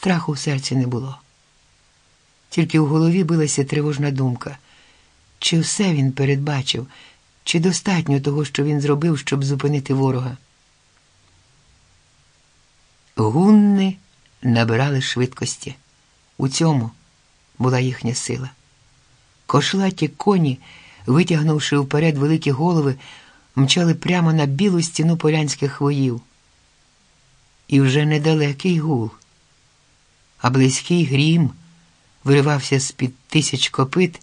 Страху в серці не було. Тільки в голові билася тривожна думка, чи все він передбачив, чи достатньо того, що він зробив, щоб зупинити ворога. Гунни набирали швидкості. У цьому була їхня сила. Кошлаті коні, витягнувши вперед великі голови, мчали прямо на білу стіну полянських хвоїв. І вже недалекий гул, а близький грім виривався з-під тисяч копит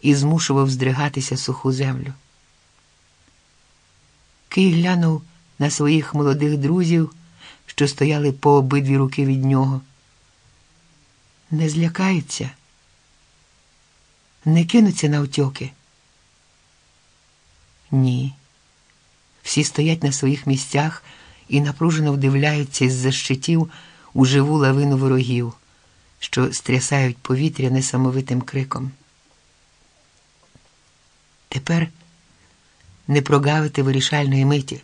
і змушував здригатися суху землю. Кий глянув на своїх молодих друзів, що стояли по обидві руки від нього. Не злякаються, не кинуться на утьоки. Ні. Всі стоять на своїх місцях і напружено вдивляються з-за щитів у живу лавину ворогів, що стрясають повітря несамовитим криком. Тепер не прогавити вирішальної миті,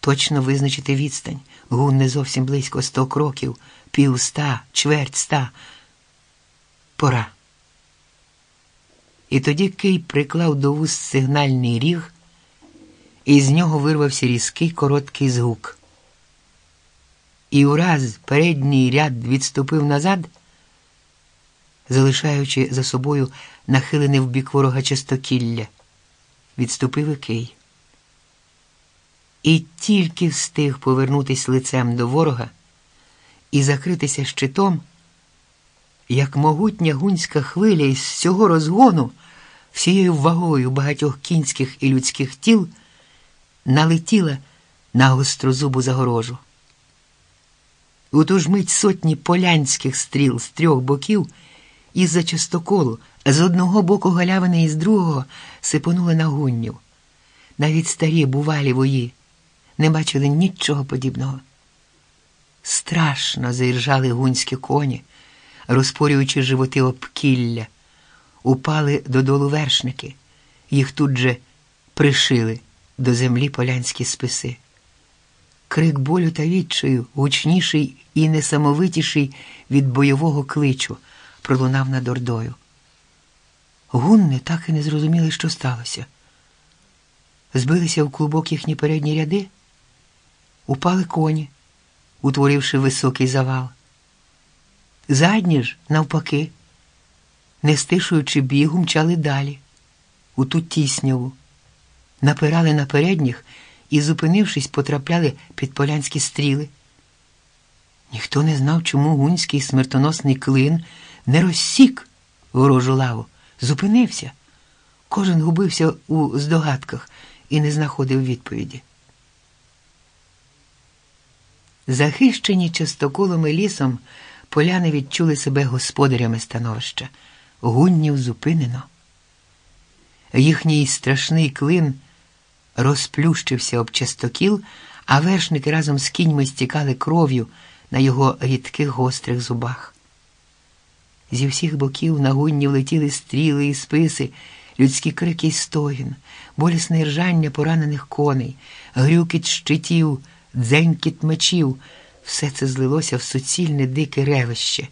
точно визначити відстань, гун не зовсім близько сто кроків, пів ста, чверть ста. Пора. І тоді Кий приклав до вуст сигнальний ріг, і з нього вирвався різкий короткий звук. І ураз передній ряд відступив назад, залишаючи за собою нахилене в бік ворога частокілля. Відступив і Кий. І тільки встиг повернутися лицем до ворога і закритися щитом, як могутня гунська хвиля із всього розгону, всією вагою багатьох кінських і людських тіл налетіла на гострозубу загорожу. У ту ж мить сотні полянських стріл з трьох боків із-за частоколу, з одного боку галявини і з другого сипонули на гуннів. Навіть старі бувалі вої не бачили нічого подібного. Страшно заіржали гунські коні, розпорюючи животи об кілля. Упали додолу вершники, їх тут же пришили до землі полянські списи. Крик болю та відчаю, гучніший і несамовитіший від бойового кличу, пролунав над ордою. Гунни так і не зрозуміли, що сталося. Збилися в клубок їхні передні ряди, упали коні, утворивши високий завал. Задні ж, навпаки, не стишуючи бігу, мчали далі, у ту тісняву, напирали на передніх і, зупинившись, потрапляли під полянські стріли. Ніхто не знав, чому гунський смертоносний клин не розсік ворожу лаву, зупинився. Кожен губився у здогадках і не знаходив відповіді. Захищені частоколом і лісом, поляни відчули себе господарями становища. Гуннів зупинено. Їхній страшний клин розплющився об частокіл, а вершники разом з кіньми стікали кров'ю на його рідких гострих зубах. Зі всіх боків на гунні летіли стріли і списи, людські крики й стогін, болісне ржання поранених коней, грюкіт щитів, дзенькіт мечів. Все це злилося в суцільне дике ревище,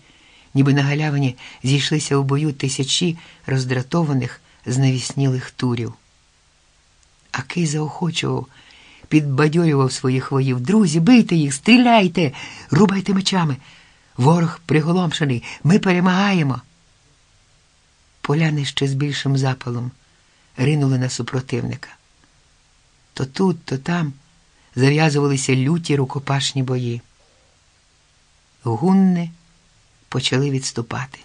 ніби на галявині зійшлися в бою тисячі роздратованих, знавіснілих турів. А Кий заохочував, підбадьорював своїх воїв. Друзі, бийте їх, стріляйте, рубайте мечами. Ворог приголомшений, ми перемагаємо. Поляни ще з більшим запалом ринули на супротивника. То тут, то там зав'язувалися люті рукопашні бої. Гунни почали відступати.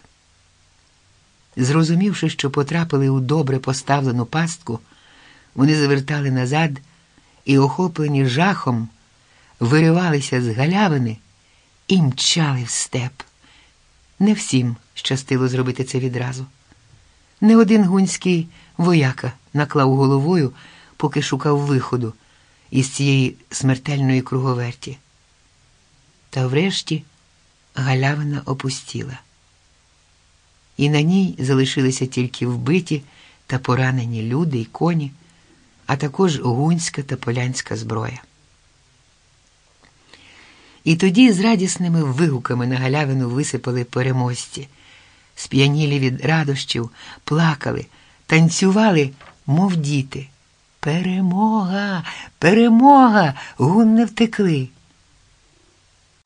Зрозумівши, що потрапили у добре поставлену пастку, вони завертали назад і, охоплені жахом, виривалися з галявини і мчали в степ. Не всім щастило зробити це відразу. Не один гунський вояка наклав головою, поки шукав виходу із цієї смертельної круговерті. Та врешті галявина опустіла, і на ній залишилися тільки вбиті та поранені люди й коні, а також гунська та полянська зброя. І тоді з радісними вигуками на галявину висипали переможці. Сп'янілі від радощів, плакали, танцювали, мов діти. Перемога, перемога! Гун не втекли.